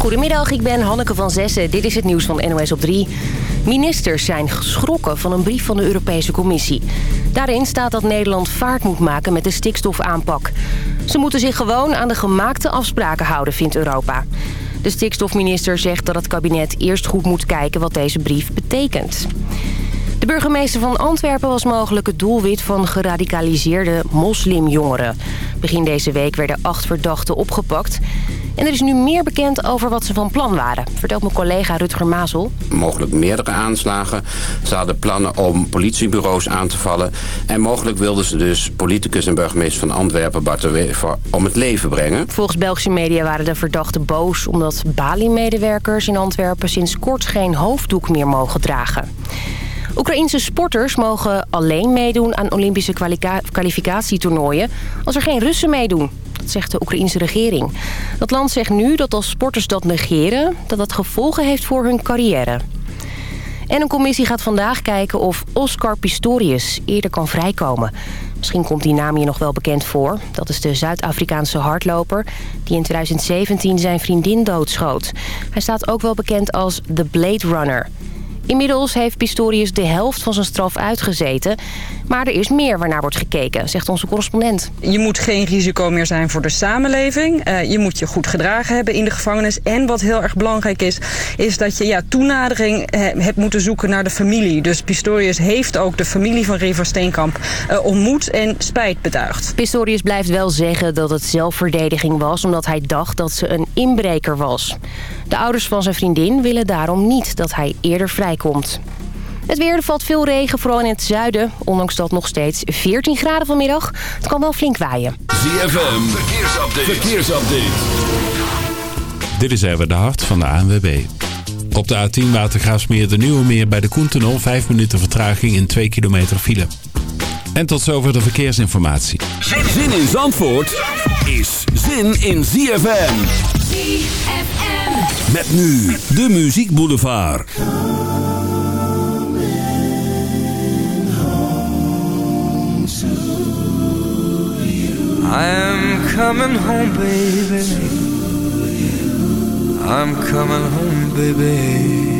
Goedemiddag, ik ben Hanneke van Zessen. Dit is het nieuws van NOS op 3. Ministers zijn geschrokken van een brief van de Europese Commissie. Daarin staat dat Nederland vaart moet maken met de stikstofaanpak. Ze moeten zich gewoon aan de gemaakte afspraken houden, vindt Europa. De stikstofminister zegt dat het kabinet eerst goed moet kijken wat deze brief betekent. De burgemeester van Antwerpen was mogelijk het doelwit van geradicaliseerde moslimjongeren. Begin deze week werden acht verdachten opgepakt. En er is nu meer bekend over wat ze van plan waren, vertelt mijn collega Rutger Mazel. Mogelijk meerdere aanslagen. Ze hadden plannen om politiebureaus aan te vallen. En mogelijk wilden ze dus politicus en burgemeester van Antwerpen Bart de Wever om het leven brengen. Volgens Belgische media waren de verdachten boos omdat Bali-medewerkers in Antwerpen sinds kort geen hoofddoek meer mogen dragen. Oekraïense sporters mogen alleen meedoen aan Olympische kwalificatietoernooien als er geen Russen meedoen. Dat zegt de Oekraïense regering. Dat land zegt nu dat als sporters dat negeren, dat dat gevolgen heeft voor hun carrière. En een commissie gaat vandaag kijken of Oscar Pistorius eerder kan vrijkomen. Misschien komt die naam hier nog wel bekend voor. Dat is de Zuid-Afrikaanse hardloper die in 2017 zijn vriendin doodschoot. Hij staat ook wel bekend als The Blade Runner. Inmiddels heeft Pistorius de helft van zijn straf uitgezeten. Maar er is meer waarnaar wordt gekeken, zegt onze correspondent. Je moet geen risico meer zijn voor de samenleving. Uh, je moet je goed gedragen hebben in de gevangenis. En wat heel erg belangrijk is, is dat je ja, toenadering uh, hebt moeten zoeken naar de familie. Dus Pistorius heeft ook de familie van River Steenkamp uh, ontmoet en spijt betuigd. Pistorius blijft wel zeggen dat het zelfverdediging was... omdat hij dacht dat ze een inbreker was. De ouders van zijn vriendin willen daarom niet dat hij eerder vrijkomt. Het weer, er valt veel regen, vooral in het zuiden. Ondanks dat nog steeds 14 graden vanmiddag. Het kan wel flink waaien. ZFM, verkeersupdate. verkeersupdate. Dit is even de hart van de ANWB. Op de A10 Watergraafsmeer de Nieuwe Meer bij de Koentunnel. 5 minuten vertraging in 2 kilometer file. En tot zover de verkeersinformatie. Zin in Zandvoort is zin in ZFM. ZFM. Met nu de Muziek Boulevard. I'm coming home, baby. I'm coming home, baby.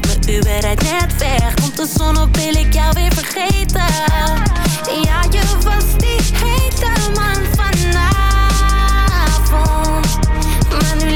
mijn Uber rijdt net weg. Komt de zon op, wil ik jou weer vergeten. Ja, je was die hete man vanavond. Maar nu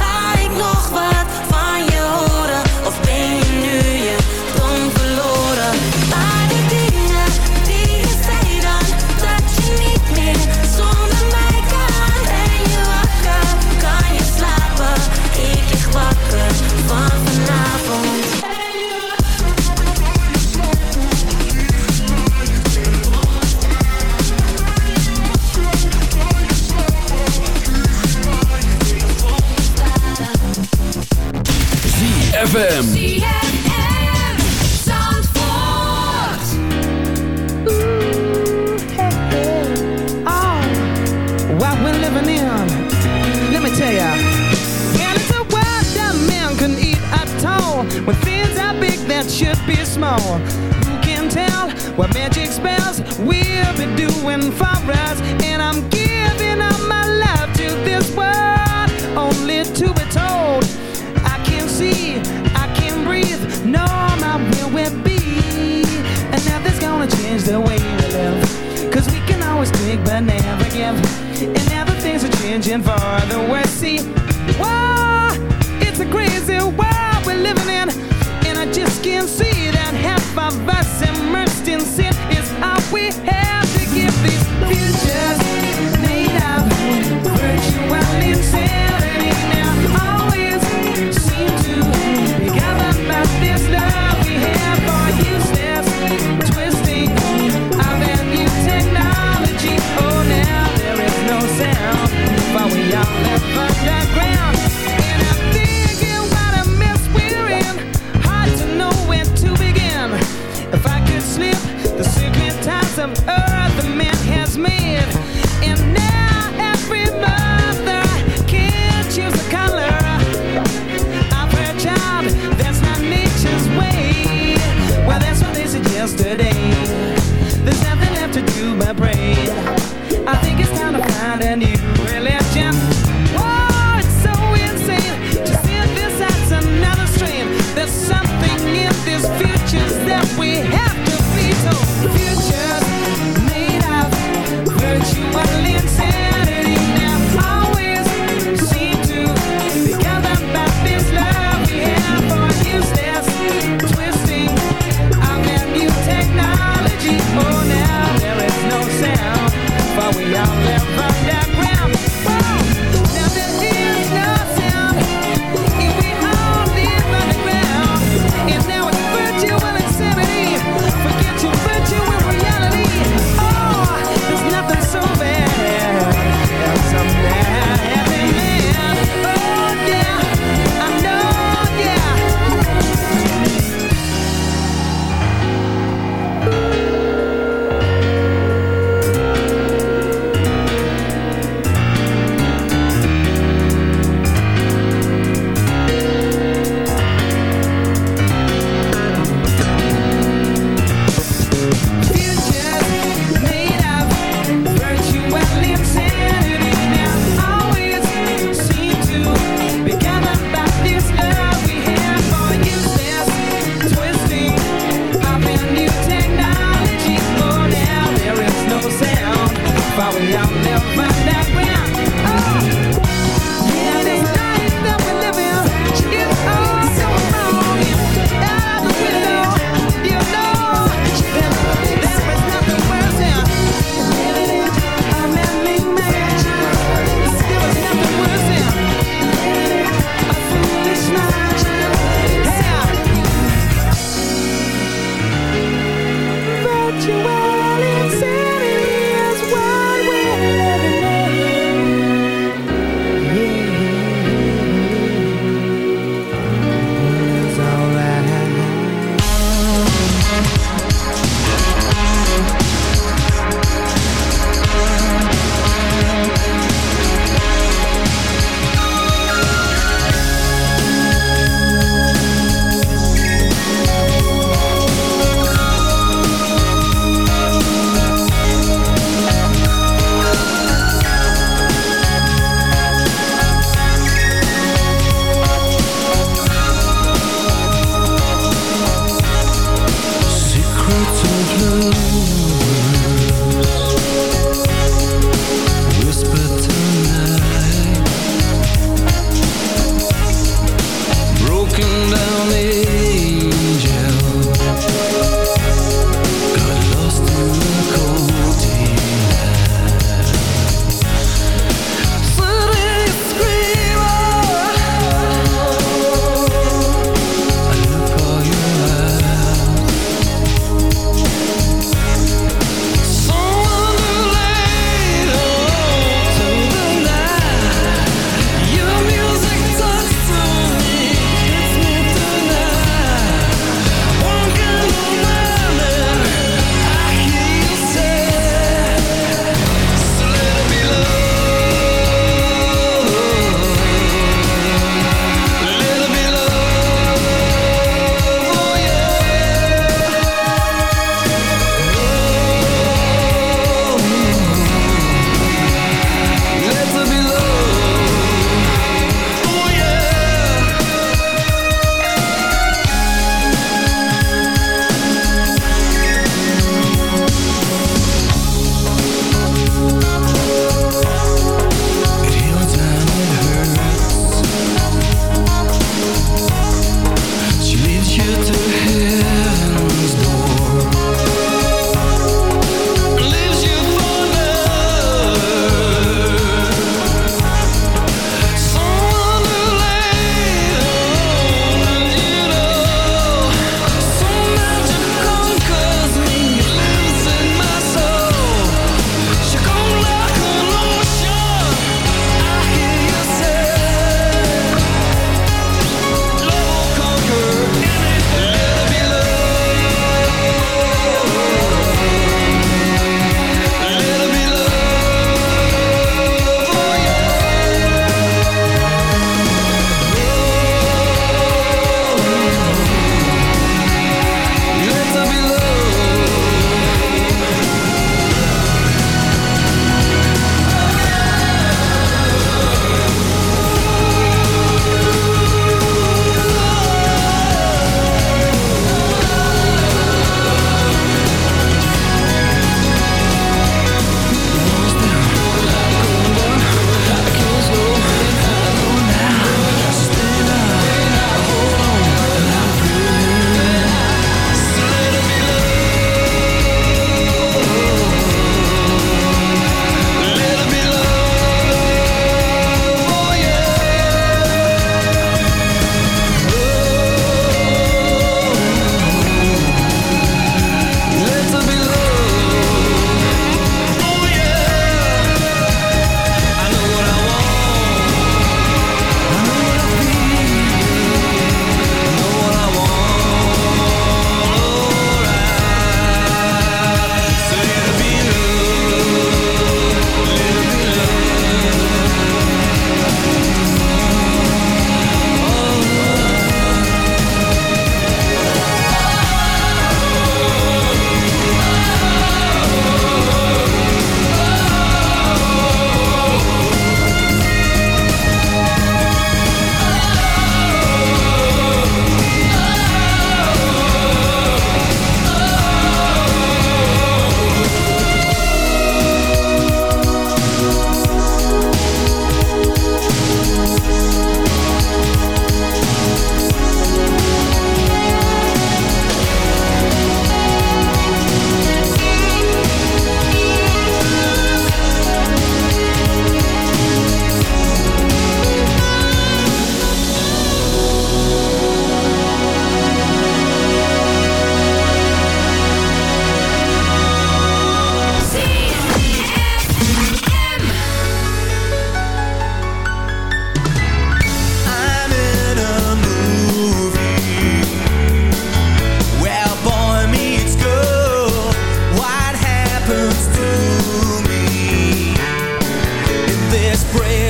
Nog wat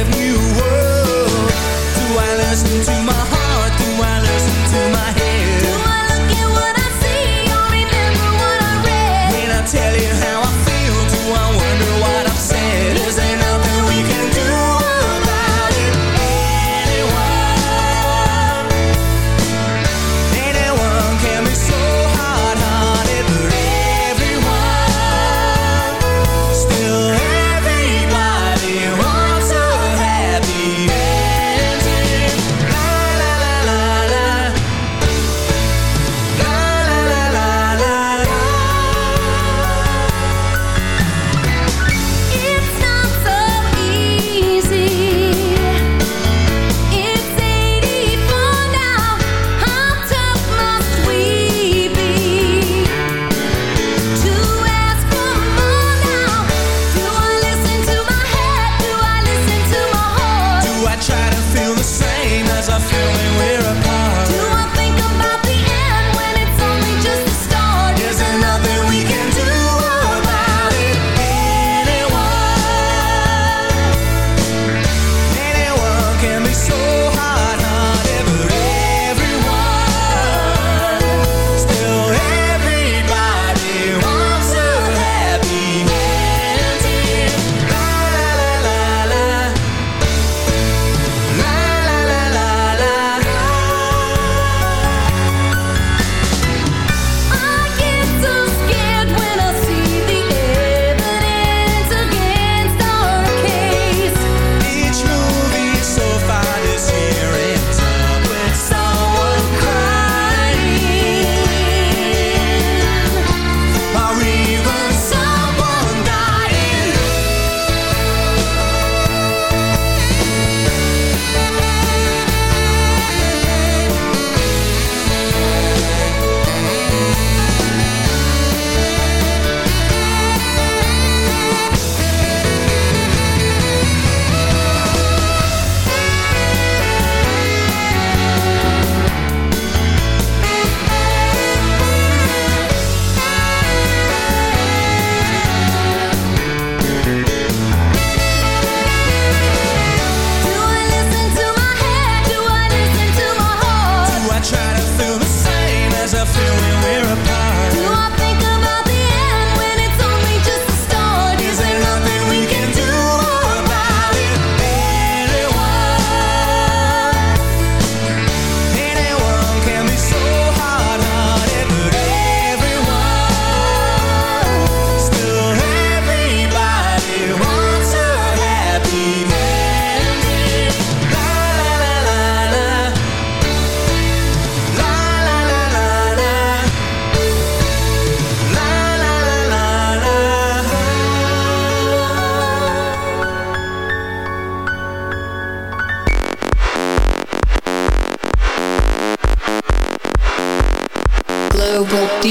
you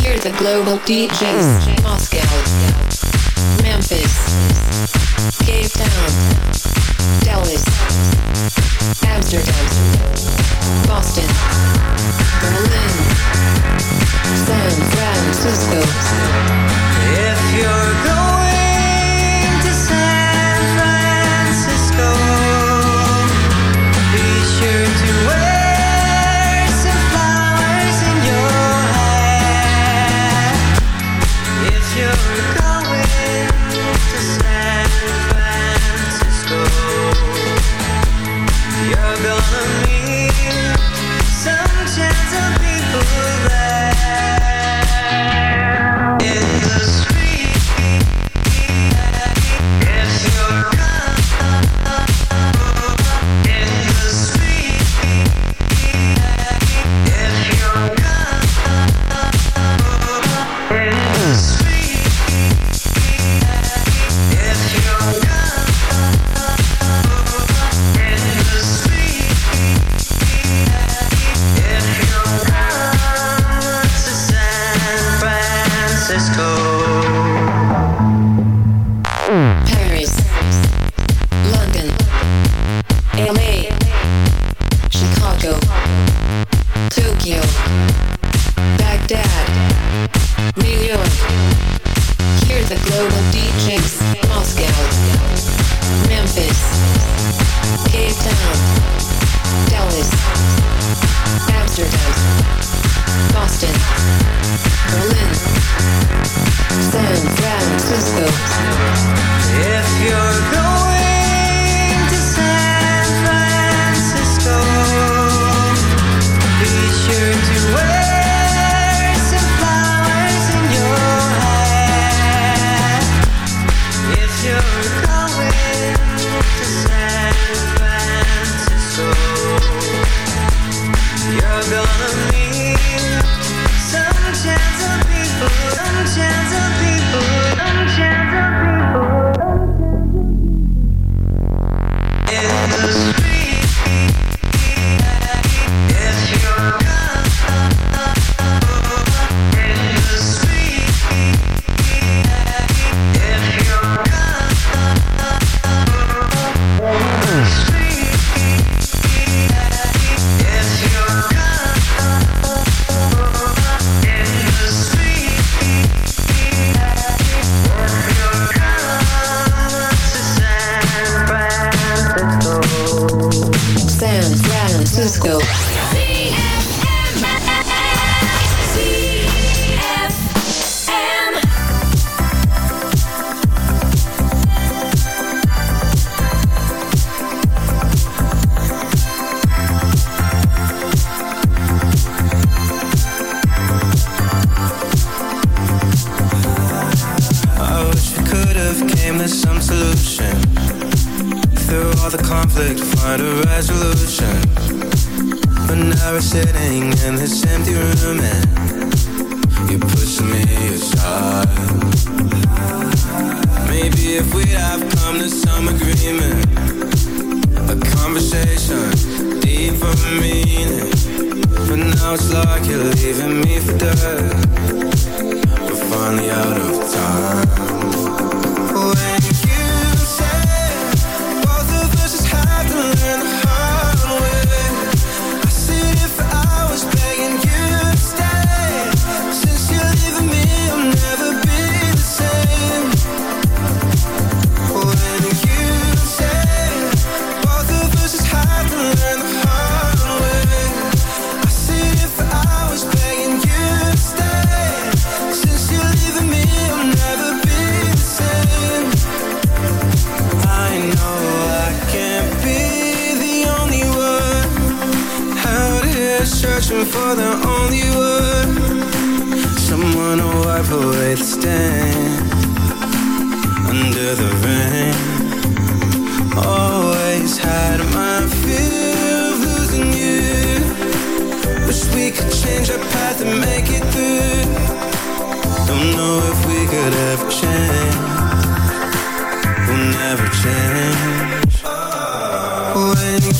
Here's the global DJs Moscow, Memphis, Cape Town, Dallas, Amsterdam, Boston, Berlin. conversation, deeper meaning But now it's like you're leaving me for dead. We're finally out of time. could stand under the rain. Always had my fear of losing you. Wish we could change our path and make it through. Don't know if we could ever change. We'll never change. When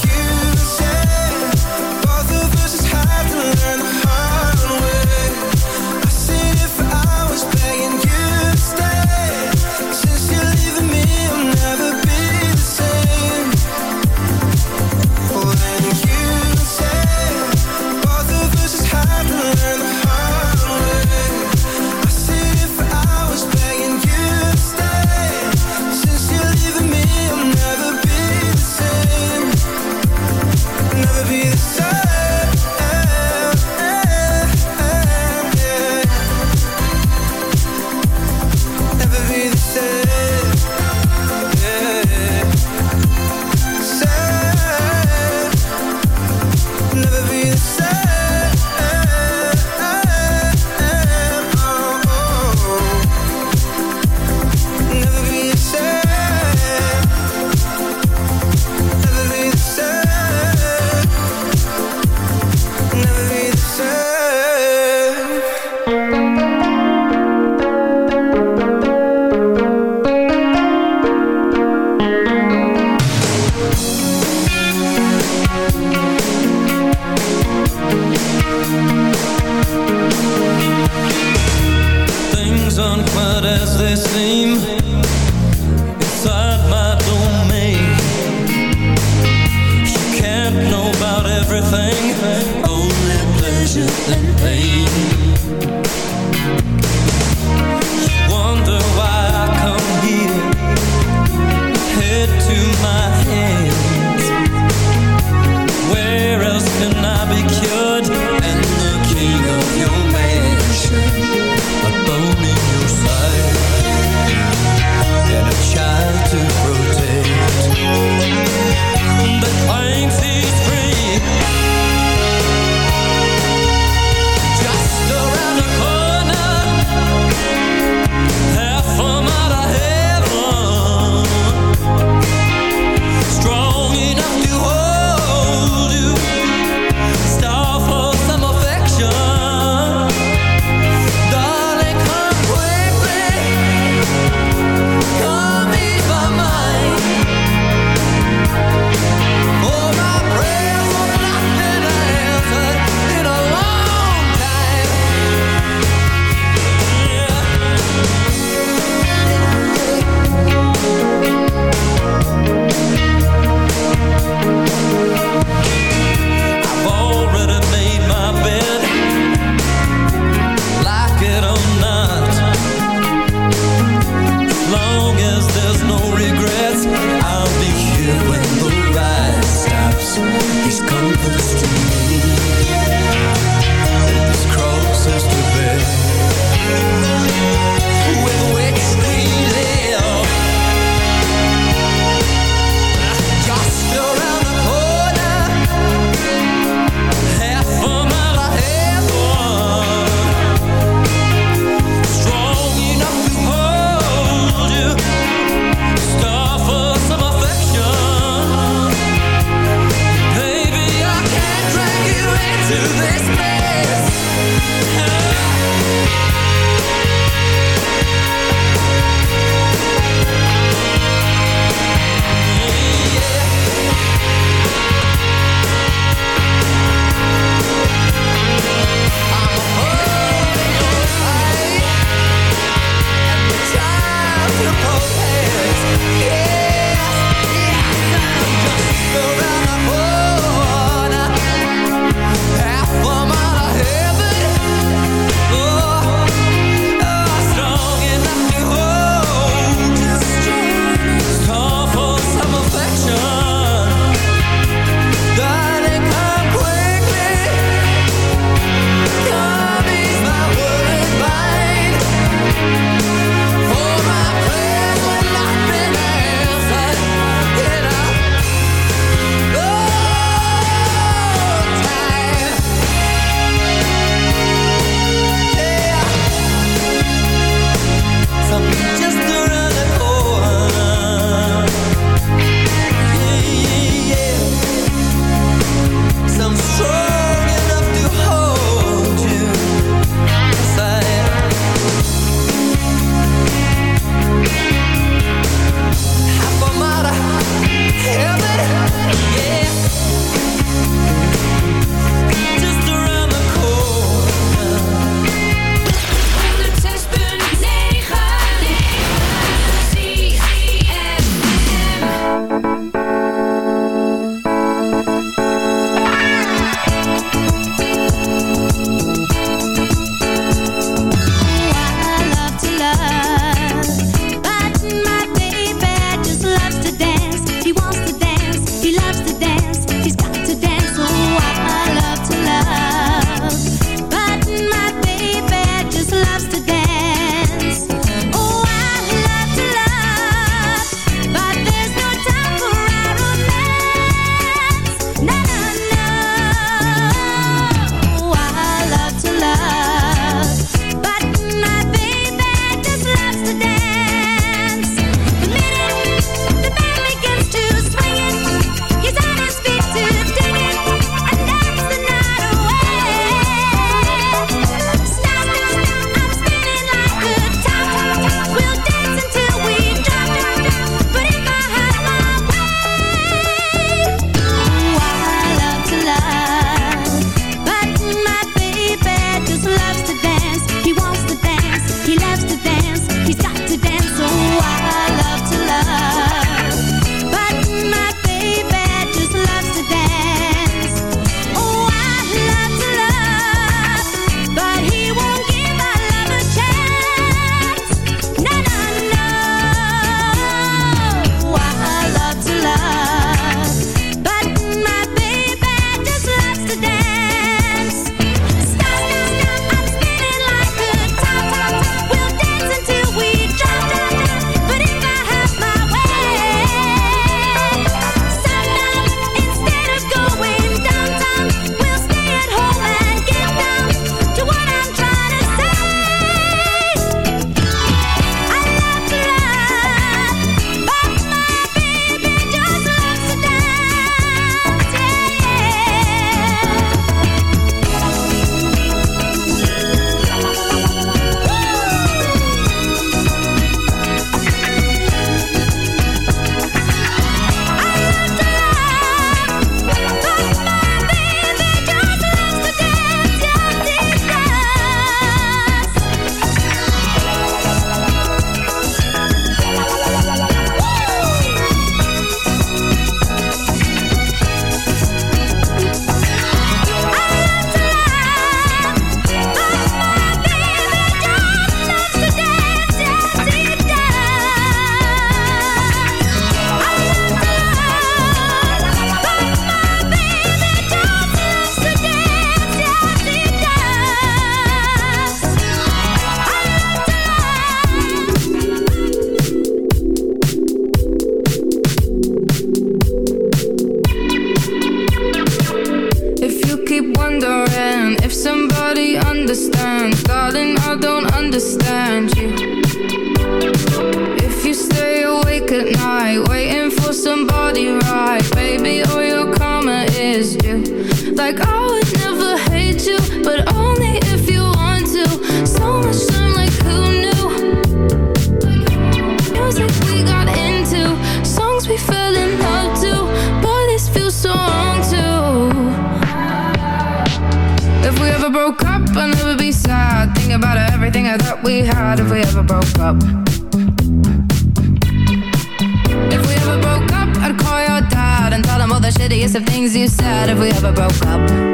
if we ever broke up.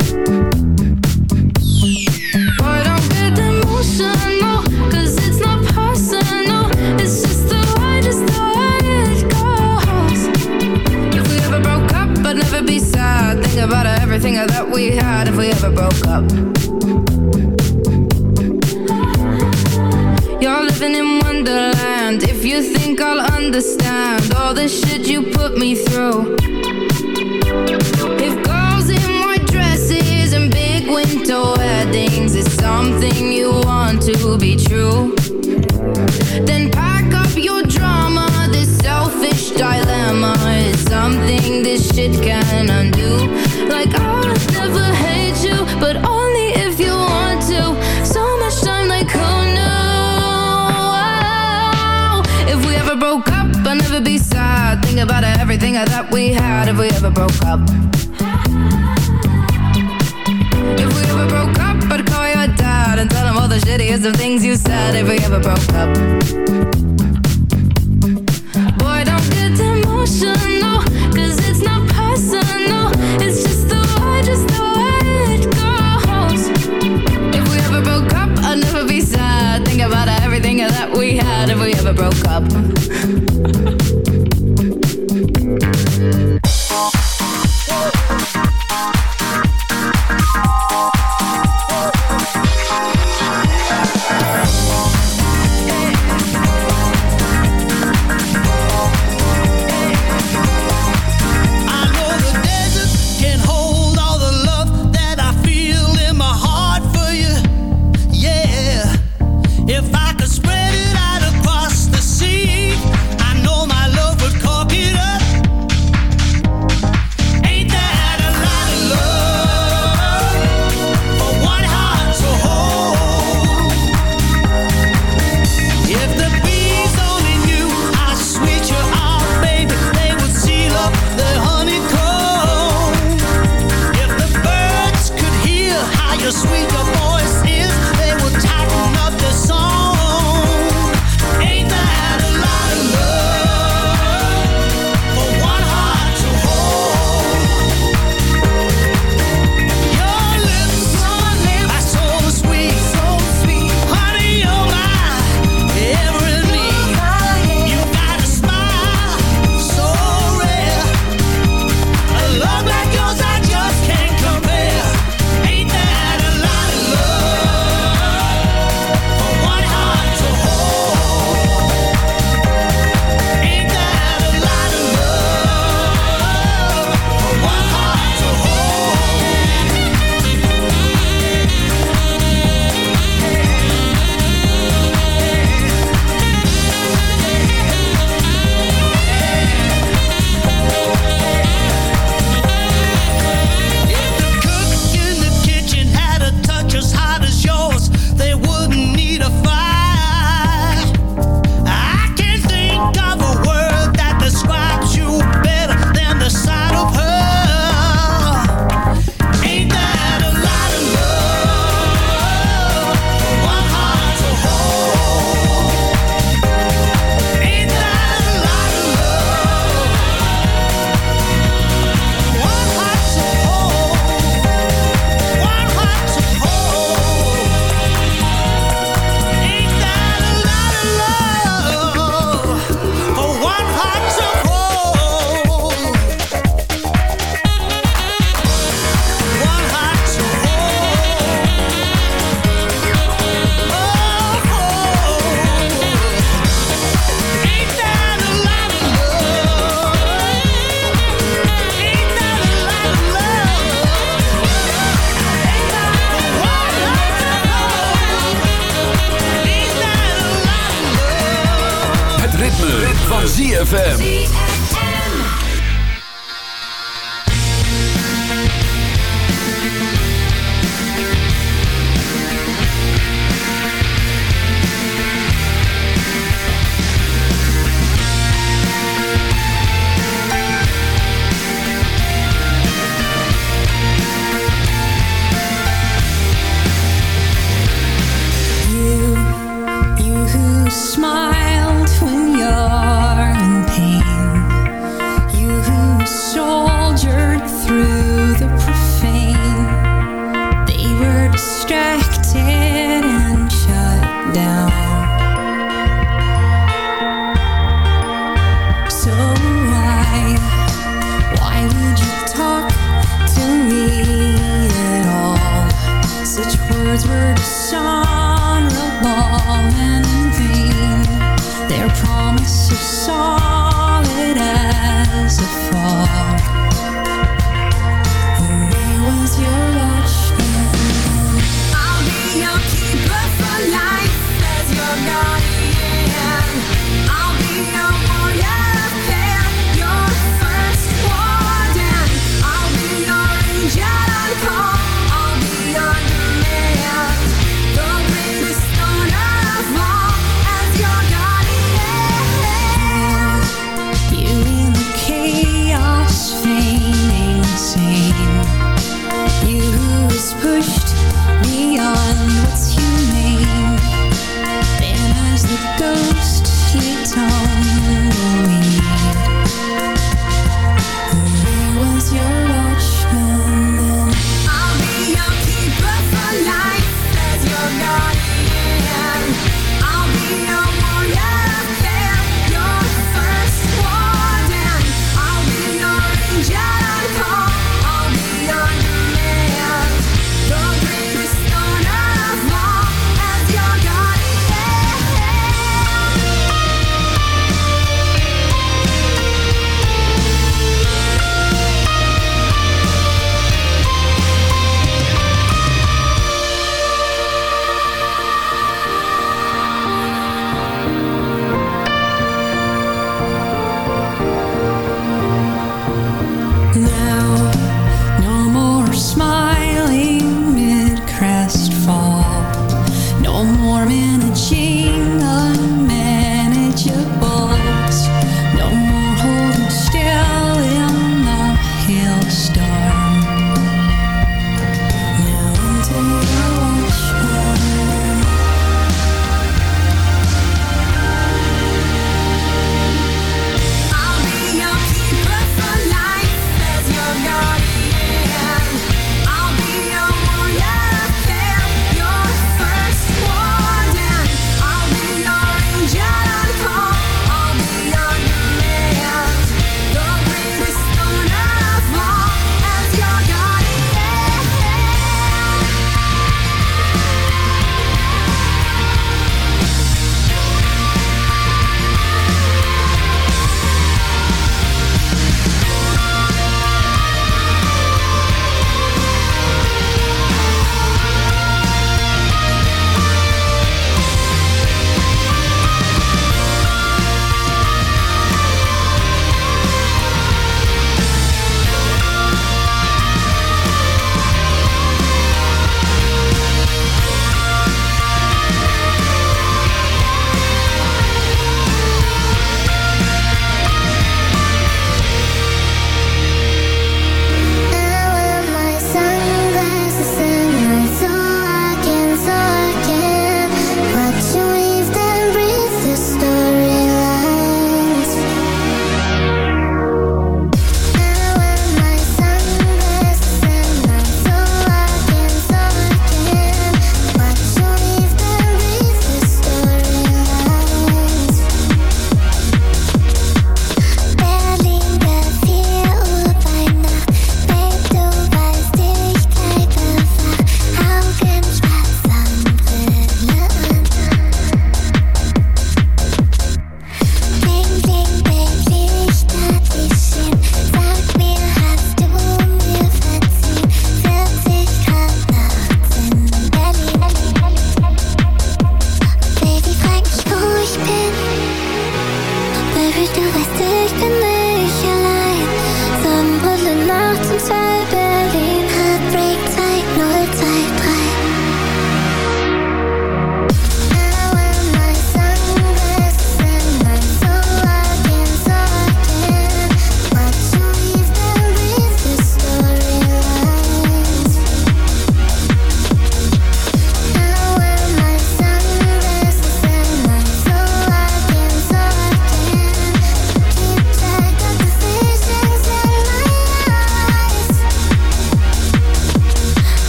of things you said if we ever broke up.